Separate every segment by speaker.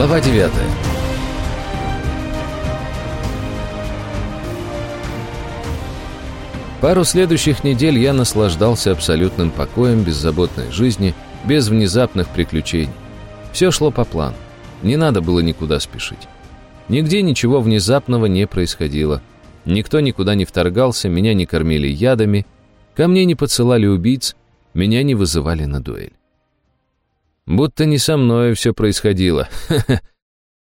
Speaker 1: Глава 9 Пару следующих недель я наслаждался абсолютным покоем беззаботной жизни, без внезапных приключений. Все шло по плану. Не надо было никуда спешить. Нигде ничего внезапного не происходило. Никто никуда не вторгался, меня не кормили ядами, ко мне не подсылали убийц, меня не вызывали на дуэль. Будто не со мной все происходило.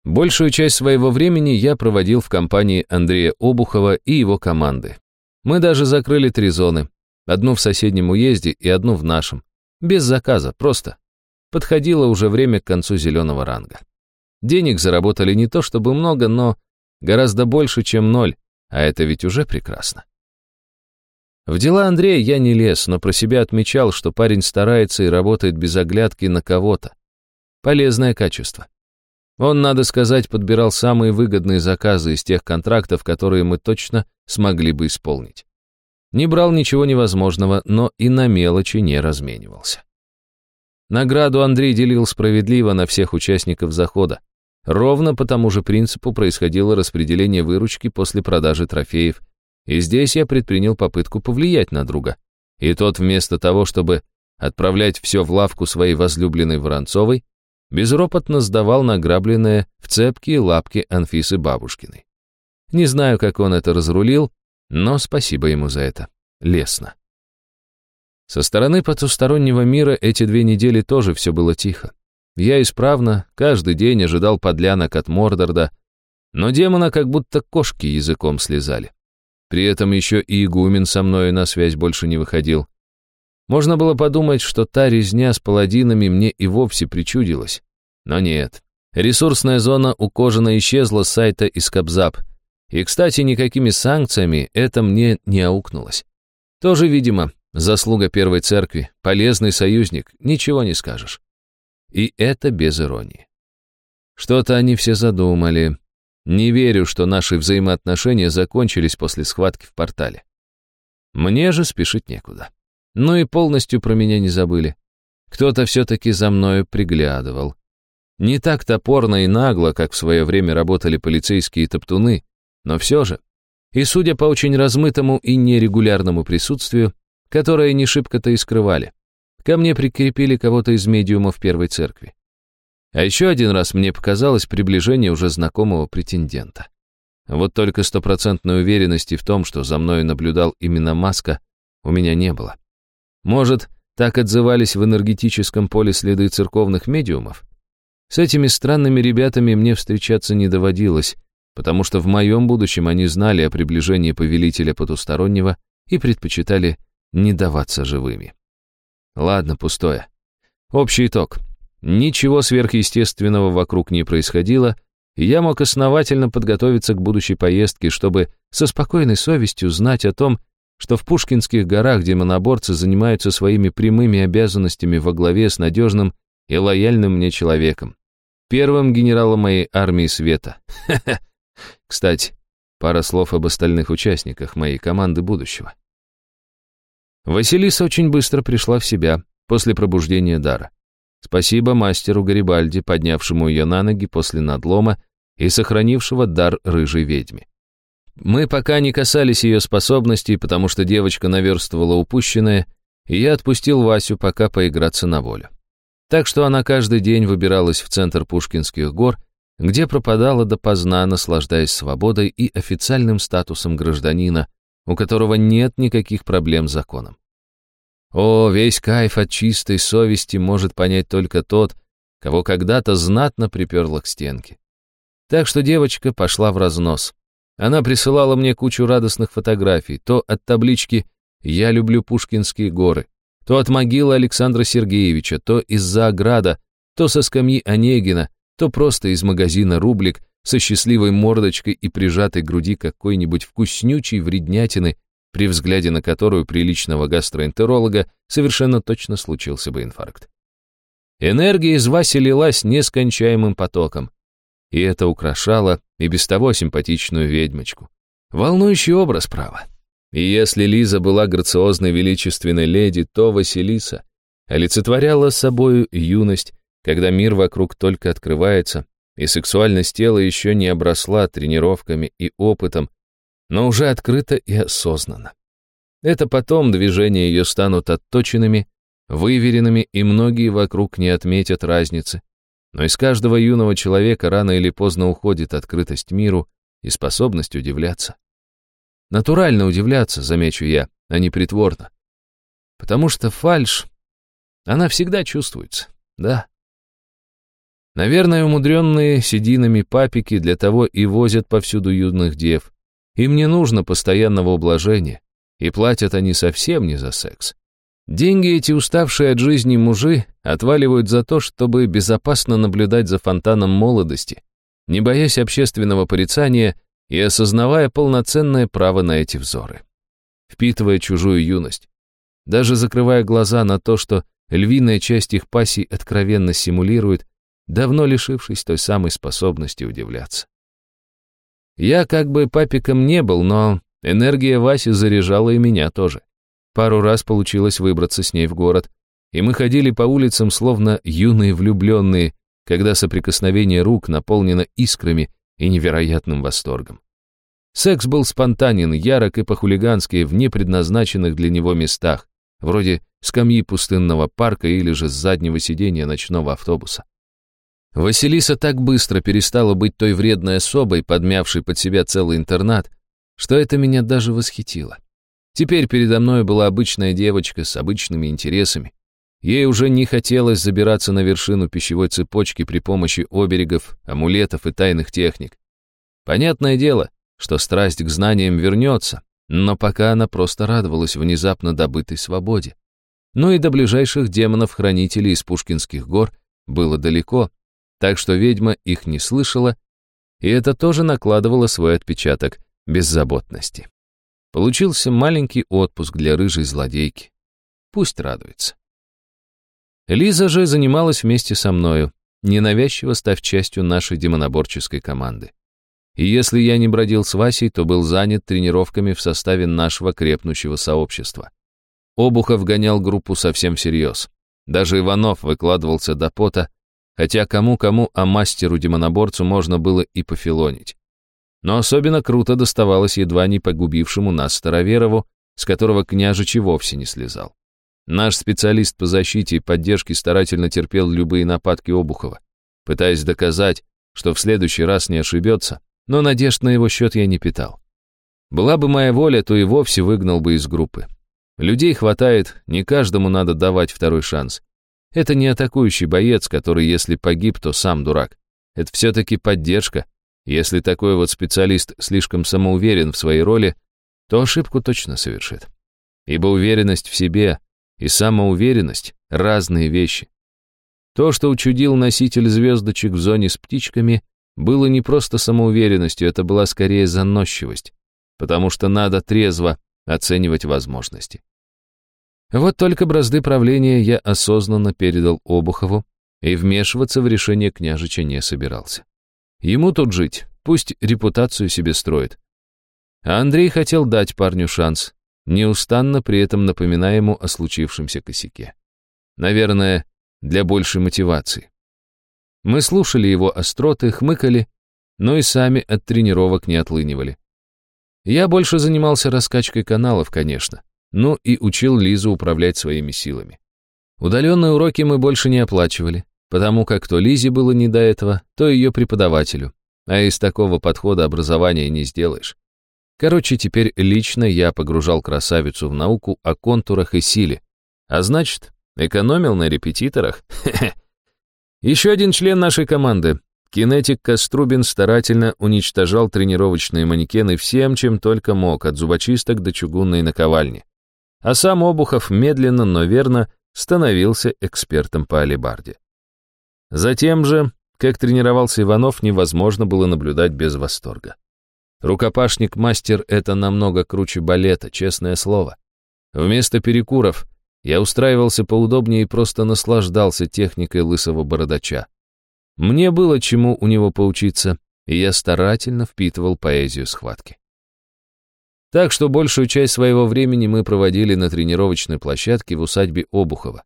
Speaker 1: Большую часть своего времени я проводил в компании Андрея Обухова и его команды. Мы даже закрыли три зоны. Одну в соседнем уезде и одну в нашем. Без заказа, просто. Подходило уже время к концу зеленого ранга. Денег заработали не то чтобы много, но гораздо больше, чем ноль, а это ведь уже прекрасно. В дела Андрея я не лез, но про себя отмечал, что парень старается и работает без оглядки на кого-то. Полезное качество. Он, надо сказать, подбирал самые выгодные заказы из тех контрактов, которые мы точно смогли бы исполнить. Не брал ничего невозможного, но и на мелочи не разменивался. Награду Андрей делил справедливо на всех участников захода. Ровно по тому же принципу происходило распределение выручки после продажи трофеев – и здесь я предпринял попытку повлиять на друга. И тот вместо того, чтобы отправлять все в лавку своей возлюбленной Воронцовой, безропотно сдавал награбленное в цепкие лапки Анфисы Бабушкиной. Не знаю, как он это разрулил, но спасибо ему за это. Лестно. Со стороны потустороннего мира эти две недели тоже все было тихо. Я исправно каждый день ожидал подлянок от Мордорда, но демона как будто кошки языком слезали. При этом еще и игумен со мною на связь больше не выходил. Можно было подумать, что та резня с паладинами мне и вовсе причудилась. Но нет. Ресурсная зона у Кожина исчезла с сайта из Кобзап. И, кстати, никакими санкциями это мне не аукнулось. Тоже, видимо, заслуга Первой Церкви, полезный союзник, ничего не скажешь. И это без иронии. Что-то они все задумали. Не верю, что наши взаимоотношения закончились после схватки в портале. Мне же спешить некуда. Ну и полностью про меня не забыли. Кто-то все-таки за мною приглядывал. Не так топорно и нагло, как в свое время работали полицейские топтуны, но все же. И судя по очень размытому и нерегулярному присутствию, которое не шибко-то и скрывали, ко мне прикрепили кого-то из медиумов Первой Церкви. А еще один раз мне показалось приближение уже знакомого претендента. Вот только стопроцентной уверенности в том, что за мной наблюдал именно Маска, у меня не было. Может, так отзывались в энергетическом поле следы церковных медиумов? С этими странными ребятами мне встречаться не доводилось, потому что в моем будущем они знали о приближении повелителя потустороннего и предпочитали не даваться живыми. Ладно, пустое. Общий итог. Ничего сверхъестественного вокруг не происходило, и я мог основательно подготовиться к будущей поездке, чтобы со спокойной совестью знать о том, что в Пушкинских горах демоноборцы занимаются своими прямыми обязанностями во главе с надежным и лояльным мне человеком, первым генералом моей армии света. Кстати, пара слов об остальных участниках моей команды будущего. Василиса очень быстро пришла в себя после пробуждения дара. Спасибо мастеру Гарибальди, поднявшему ее на ноги после надлома и сохранившего дар рыжей ведьме. Мы пока не касались ее способностей, потому что девочка наверстывала упущенное, и я отпустил Васю пока поиграться на волю. Так что она каждый день выбиралась в центр Пушкинских гор, где пропадала допоздна, наслаждаясь свободой и официальным статусом гражданина, у которого нет никаких проблем с законом. О, весь кайф от чистой совести может понять только тот, кого когда-то знатно приперло к стенке. Так что девочка пошла в разнос. Она присылала мне кучу радостных фотографий, то от таблички «Я люблю Пушкинские горы», то от могилы Александра Сергеевича, то из-за ограда, то со скамьи Онегина, то просто из магазина «Рублик» со счастливой мордочкой и прижатой груди какой-нибудь вкуснючей вреднятины при взгляде на которую приличного гастроэнтеролога совершенно точно случился бы инфаркт. Энергия из Васи лилась нескончаемым потоком, и это украшало и без того симпатичную ведьмочку. Волнующий образ, право. И если Лиза была грациозной величественной леди, то Василиса олицетворяла собою юность, когда мир вокруг только открывается, и сексуальность тела еще не обросла тренировками и опытом, но уже открыто и осознанно. Это потом движения ее станут отточенными, выверенными, и многие вокруг не отметят разницы. Но из каждого юного человека рано или поздно уходит открытость миру и способность удивляться. Натурально удивляться, замечу я, а не притворно. Потому что фальшь, она всегда чувствуется, да. Наверное, умудренные сединами папики для того и возят повсюду юных дев. Им не нужно постоянного ублажения, и платят они совсем не за секс. Деньги эти уставшие от жизни мужи отваливают за то, чтобы безопасно наблюдать за фонтаном молодости, не боясь общественного порицания и осознавая полноценное право на эти взоры. Впитывая чужую юность, даже закрывая глаза на то, что львиная часть их пассий откровенно симулирует, давно лишившись той самой способности удивляться. Я как бы папиком не был, но энергия Васи заряжала и меня тоже. Пару раз получилось выбраться с ней в город, и мы ходили по улицам, словно юные влюбленные, когда соприкосновение рук наполнено искрами и невероятным восторгом. Секс был спонтанен, ярок и по-хулигански в непредназначенных для него местах, вроде скамьи пустынного парка или же с заднего сиденья ночного автобуса. Василиса так быстро перестала быть той вредной особой, подмявшей под себя целый интернат, что это меня даже восхитило. Теперь передо мной была обычная девочка с обычными интересами. Ей уже не хотелось забираться на вершину пищевой цепочки при помощи оберегов, амулетов и тайных техник. Понятное дело, что страсть к знаниям вернется, но пока она просто радовалась внезапно добытой свободе. Ну и до ближайших демонов-хранителей из Пушкинских гор было далеко, так что ведьма их не слышала, и это тоже накладывало свой отпечаток беззаботности. Получился маленький отпуск для рыжей злодейки. Пусть радуется. Лиза же занималась вместе со мною, ненавязчиво став частью нашей демоноборческой команды. И если я не бродил с Васей, то был занят тренировками в составе нашего крепнущего сообщества. Обухов гонял группу совсем всерьез. Даже Иванов выкладывался до пота, хотя кому-кому, а мастеру-демоноборцу можно было и пофилонить. Но особенно круто доставалось едва не погубившему нас Староверову, с которого княжич вовсе не слезал. Наш специалист по защите и поддержке старательно терпел любые нападки Обухова, пытаясь доказать, что в следующий раз не ошибется, но надежд на его счет я не питал. Была бы моя воля, то и вовсе выгнал бы из группы. Людей хватает, не каждому надо давать второй шанс. Это не атакующий боец, который, если погиб, то сам дурак. Это все-таки поддержка. Если такой вот специалист слишком самоуверен в своей роли, то ошибку точно совершит. Ибо уверенность в себе и самоуверенность — разные вещи. То, что учудил носитель звездочек в зоне с птичками, было не просто самоуверенностью, это была скорее заносчивость, потому что надо трезво оценивать возможности. Вот только бразды правления я осознанно передал Обухову и вмешиваться в решение княжича не собирался. Ему тут жить, пусть репутацию себе строит. А Андрей хотел дать парню шанс, неустанно при этом напоминая ему о случившемся косяке. Наверное, для большей мотивации. Мы слушали его остроты, хмыкали, но и сами от тренировок не отлынивали. Я больше занимался раскачкой каналов, конечно. Ну и учил Лизу управлять своими силами. Удаленные уроки мы больше не оплачивали, потому как то Лизе было не до этого, то ее преподавателю. А из такого подхода образования не сделаешь. Короче, теперь лично я погружал красавицу в науку о контурах и силе. А значит, экономил на репетиторах. Еще один член нашей команды. Кинетик Кострубин старательно уничтожал тренировочные манекены всем, чем только мог, от зубочисток до чугунной наковальни а сам Обухов медленно, но верно становился экспертом по алибарде. Затем же, как тренировался Иванов, невозможно было наблюдать без восторга. Рукопашник-мастер — это намного круче балета, честное слово. Вместо перекуров я устраивался поудобнее и просто наслаждался техникой лысого бородача. Мне было чему у него поучиться, и я старательно впитывал поэзию схватки. Так что большую часть своего времени мы проводили на тренировочной площадке в усадьбе Обухова.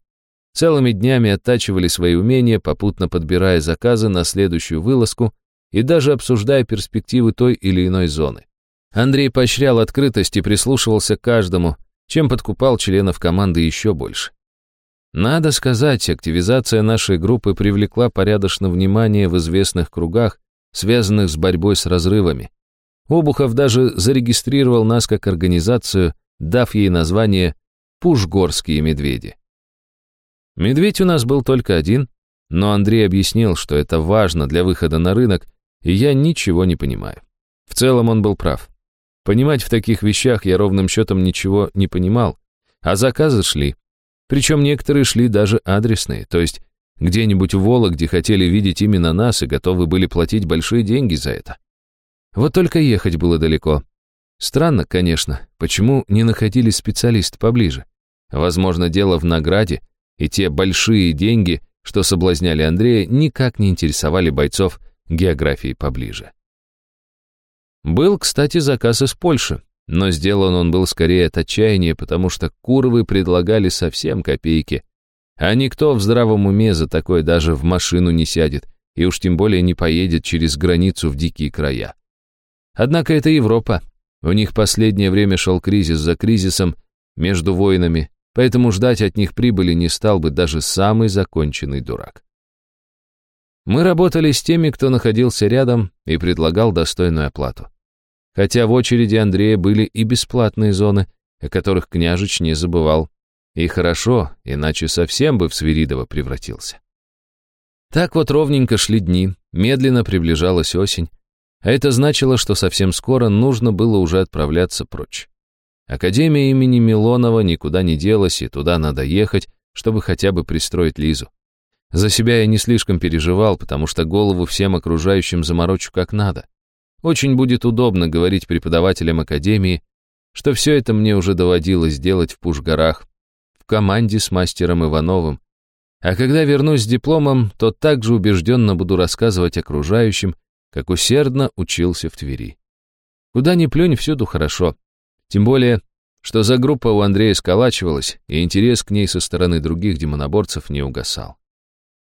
Speaker 1: Целыми днями оттачивали свои умения, попутно подбирая заказы на следующую вылазку и даже обсуждая перспективы той или иной зоны. Андрей поощрял открытость и прислушивался к каждому, чем подкупал членов команды еще больше. Надо сказать, активизация нашей группы привлекла порядочно внимание в известных кругах, связанных с борьбой с разрывами. Обухов даже зарегистрировал нас как организацию, дав ей название «Пушгорские медведи». Медведь у нас был только один, но Андрей объяснил, что это важно для выхода на рынок, и я ничего не понимаю. В целом он был прав. Понимать в таких вещах я ровным счетом ничего не понимал, а заказы шли. Причем некоторые шли даже адресные, то есть где-нибудь в Вологде хотели видеть именно нас и готовы были платить большие деньги за это. Вот только ехать было далеко. Странно, конечно, почему не находились специалисты поближе. Возможно, дело в награде, и те большие деньги, что соблазняли Андрея, никак не интересовали бойцов географии поближе. Был, кстати, заказ из Польши, но сделан он был скорее от отчаяния, потому что Куровы предлагали совсем копейки, а никто в здравом уме за такое даже в машину не сядет, и уж тем более не поедет через границу в дикие края. Однако это Европа. У них последнее время шел кризис за кризисом между воинами, поэтому ждать от них прибыли не стал бы даже самый законченный дурак. Мы работали с теми, кто находился рядом и предлагал достойную оплату. Хотя в очереди Андрея были и бесплатные зоны, о которых княжич не забывал. И хорошо, иначе совсем бы в Свиридово превратился. Так вот ровненько шли дни, медленно приближалась осень, а это значило, что совсем скоро нужно было уже отправляться прочь. Академия имени Милонова никуда не делась, и туда надо ехать, чтобы хотя бы пристроить Лизу. За себя я не слишком переживал, потому что голову всем окружающим заморочу как надо. Очень будет удобно говорить преподавателям академии, что все это мне уже доводилось делать в Пушгорах, в команде с мастером Ивановым. А когда вернусь с дипломом, то также убежденно буду рассказывать окружающим, как усердно учился в Твери. Куда ни плюнь, всюду хорошо. Тем более, что за группа у Андрея сколачивалась, и интерес к ней со стороны других демоноборцев не угасал.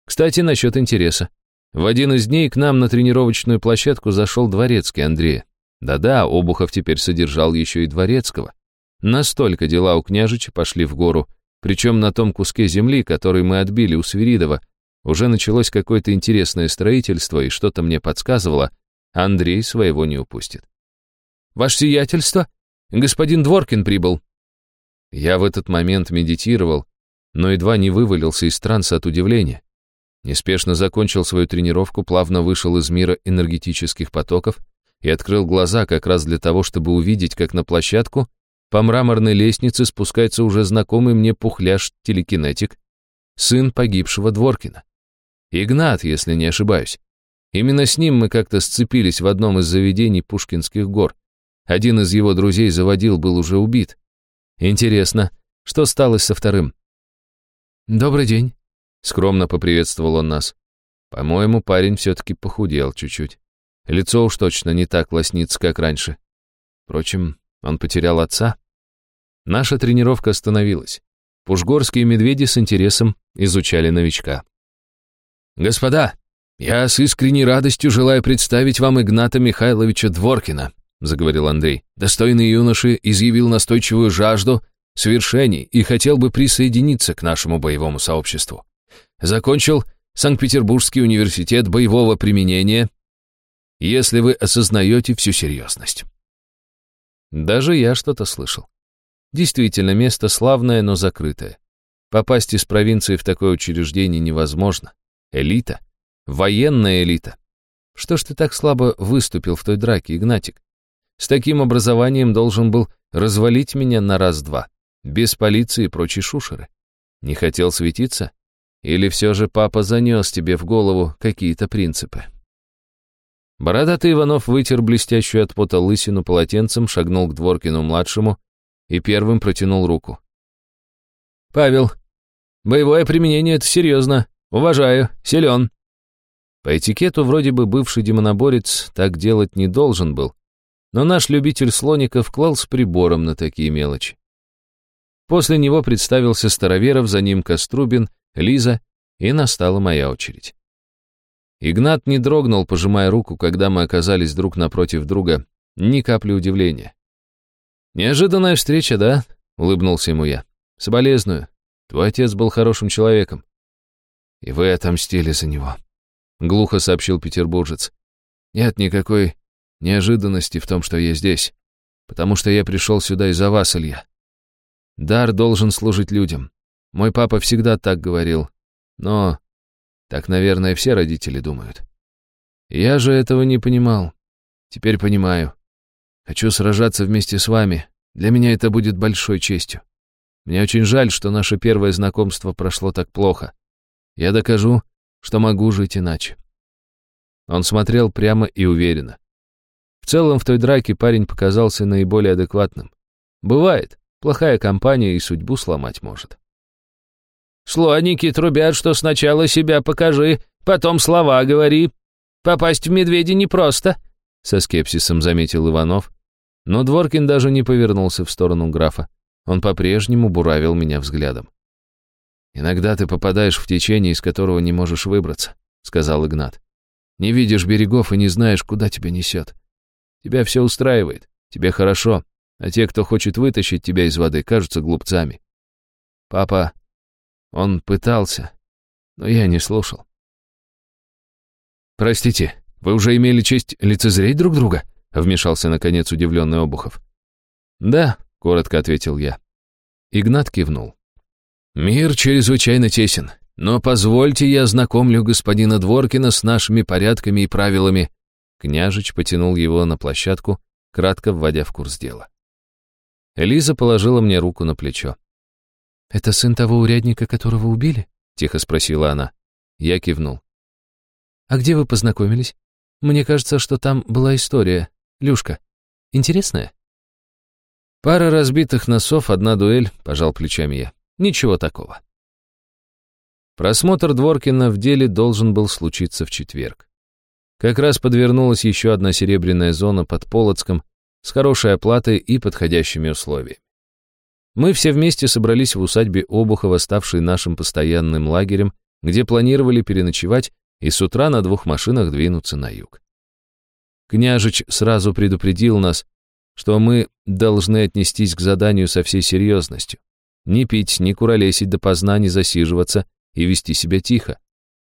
Speaker 1: Кстати, насчет интереса. В один из дней к нам на тренировочную площадку зашел дворецкий Андрея. Да-да, Обухов теперь содержал еще и дворецкого. Настолько дела у княжича пошли в гору, причем на том куске земли, который мы отбили у Свиридова, уже началось какое-то интересное строительство, и что-то мне подсказывало, Андрей своего не упустит. «Ваше сиятельство? Господин Дворкин прибыл». Я в этот момент медитировал, но едва не вывалился из транса от удивления. Неспешно закончил свою тренировку, плавно вышел из мира энергетических потоков и открыл глаза как раз для того, чтобы увидеть, как на площадку по мраморной лестнице спускается уже знакомый мне пухляж-телекинетик, сын погибшего Дворкина. Игнат, если не ошибаюсь. Именно с ним мы как-то сцепились в одном из заведений Пушкинских гор. Один из его друзей заводил был уже убит. Интересно, что стало со вторым? «Добрый день», Скромно поприветствовал он нас. По-моему, парень все-таки похудел чуть-чуть. Лицо уж точно не так лоснится, как раньше. Впрочем, он потерял отца. Наша тренировка остановилась. Пушгорские медведи с интересом изучали новичка. «Господа, я с искренней радостью желаю представить вам Игната Михайловича Дворкина», заговорил Андрей. «Достойный юноши изъявил настойчивую жажду свершений и хотел бы присоединиться к нашему боевому сообществу. Закончил Санкт-Петербургский университет боевого применения, если вы осознаете всю серьезность. Даже я что-то слышал. Действительно, место славное, но закрытое. Попасть из провинции в такое учреждение невозможно. Элита. Военная элита. Что ж ты так слабо выступил в той драке, Игнатик? С таким образованием должен был развалить меня на раз-два. Без полиции и прочей шушеры. Не хотел светиться? Или все же папа занес тебе в голову какие-то принципы? Бородатый Иванов вытер блестящую от пота лысину полотенцем, шагнул к Дворкину-младшему и первым протянул руку. «Павел, боевое применение — это серьезно. Уважаю, силен». По этикету вроде бы бывший демоноборец так делать не должен был, но наш любитель слоников клал с прибором на такие мелочи. После него представился Староверов, за ним Кострубин — Лиза, и настала моя очередь. Игнат не дрогнул, пожимая руку, когда мы оказались друг напротив друга, ни капли удивления. «Неожиданная встреча, да?» — улыбнулся ему я. «Соболезную. Твой отец был хорошим человеком». «И вы отомстили за него», — глухо сообщил петербуржец. «Нет никакой неожиданности в том, что я здесь, потому что я пришел сюда из-за вас, Илья. Дар должен служить людям. Мой папа всегда так говорил. Но так, наверное, все родители думают. Я же этого не понимал. Теперь понимаю. Хочу сражаться вместе с вами. Для меня это будет большой честью. Мне очень жаль, что наше первое знакомство прошло так плохо. Я докажу, что могу жить иначе. Он смотрел прямо и уверенно. В целом, в той драке парень показался наиболее адекватным. Бывает, плохая компания и судьбу сломать может. Слоники трубят, что сначала себя покажи, потом слова говори. Попасть в медведи непросто», — со скепсисом заметил Иванов. Но Дворкин даже не повернулся в сторону графа. Он по-прежнему буравил меня взглядом. «Иногда ты попадаешь в течение, из которого не можешь выбраться», — сказал Игнат. «Не видишь берегов и не знаешь, куда тебя несет. Тебя все устраивает, тебе хорошо, а те, кто хочет вытащить тебя из воды, кажутся глупцами. Папа он пытался, но я не слушал. «Простите, вы уже имели честь лицезреть друг друга?» Вмешался, наконец, удивленный Обухов. «Да», — коротко ответил я. Игнат кивнул. «Мир чрезвычайно тесен, но позвольте я ознакомлю господина Дворкина с нашими порядками и правилами». Княжич потянул его на площадку, кратко вводя в курс дела. Элиза положила мне руку на плечо. «Это сын того урядника, которого убили?» — тихо спросила она. Я кивнул. «А где вы познакомились? Мне кажется, что там была история. Люшка. Интересная?» «Пара разбитых носов, одна дуэль», — пожал плечами я. «Ничего такого». Просмотр Дворкина в деле должен был случиться в четверг. Как раз подвернулась еще одна серебряная зона под Полоцком с хорошей оплатой и подходящими условиями. Мы все вместе собрались в усадьбе Обухова, ставшей нашим постоянным лагерем, где планировали переночевать и с утра на двух машинах двинуться на юг. Княжич сразу предупредил нас, что мы должны отнестись к заданию со всей серьезностью. Не пить, не куролесить допоздна, не засиживаться и вести себя тихо,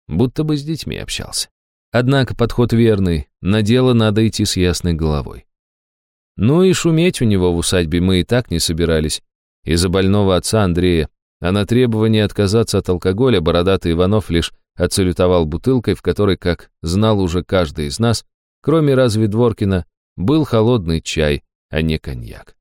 Speaker 1: будто бы с детьми общался. Однако подход верный, на дело надо идти с ясной головой. Ну и шуметь у него в усадьбе мы и так не собирались, из-за больного отца Андрея, а на требование отказаться от алкоголя бородатый Иванов лишь отсалютовал бутылкой, в которой, как знал уже каждый из нас, кроме разве Дворкина, был холодный чай, а не коньяк.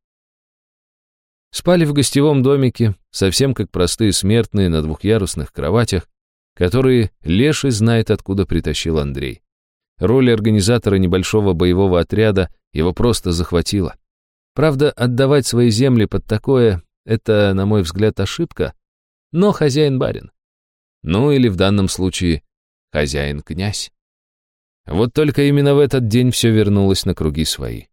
Speaker 1: Спали в гостевом домике, совсем как простые смертные на двухъярусных кроватях, которые Леший знает, откуда притащил Андрей. Роль организатора небольшого боевого отряда его просто захватила. Правда, отдавать свои земли под такое это, на мой взгляд, ошибка, но хозяин-барин. Ну или в данном случае хозяин-князь. Вот только именно в этот день все вернулось на круги свои.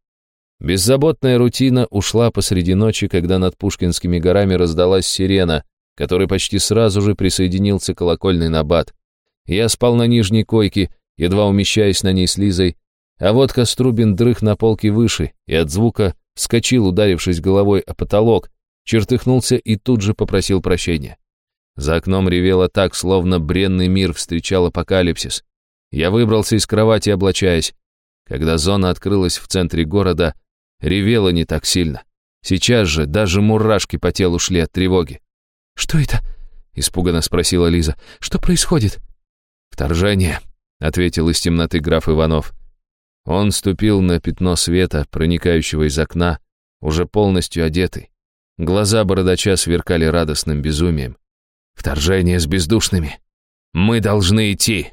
Speaker 1: Беззаботная рутина ушла посреди ночи, когда над Пушкинскими горами раздалась сирена, которой почти сразу же присоединился колокольный набат. Я спал на нижней койке, едва умещаясь на ней с Лизой, а вот Кострубин дрых на полке выше и от звука вскочил, ударившись головой о потолок, чертыхнулся и тут же попросил прощения. За окном ревело так, словно бренный мир встречал апокалипсис. Я выбрался из кровати, облачаясь. Когда зона открылась в центре города, ревело не так сильно. Сейчас же даже мурашки по телу шли от тревоги. «Что это?» — испуганно спросила Лиза. «Что происходит?» «Вторжение», — ответил из темноты граф Иванов. Он ступил на пятно света, проникающего из окна, уже полностью одетый. Глаза бородача сверкали радостным безумием. «Вторжение с бездушными! Мы должны идти!»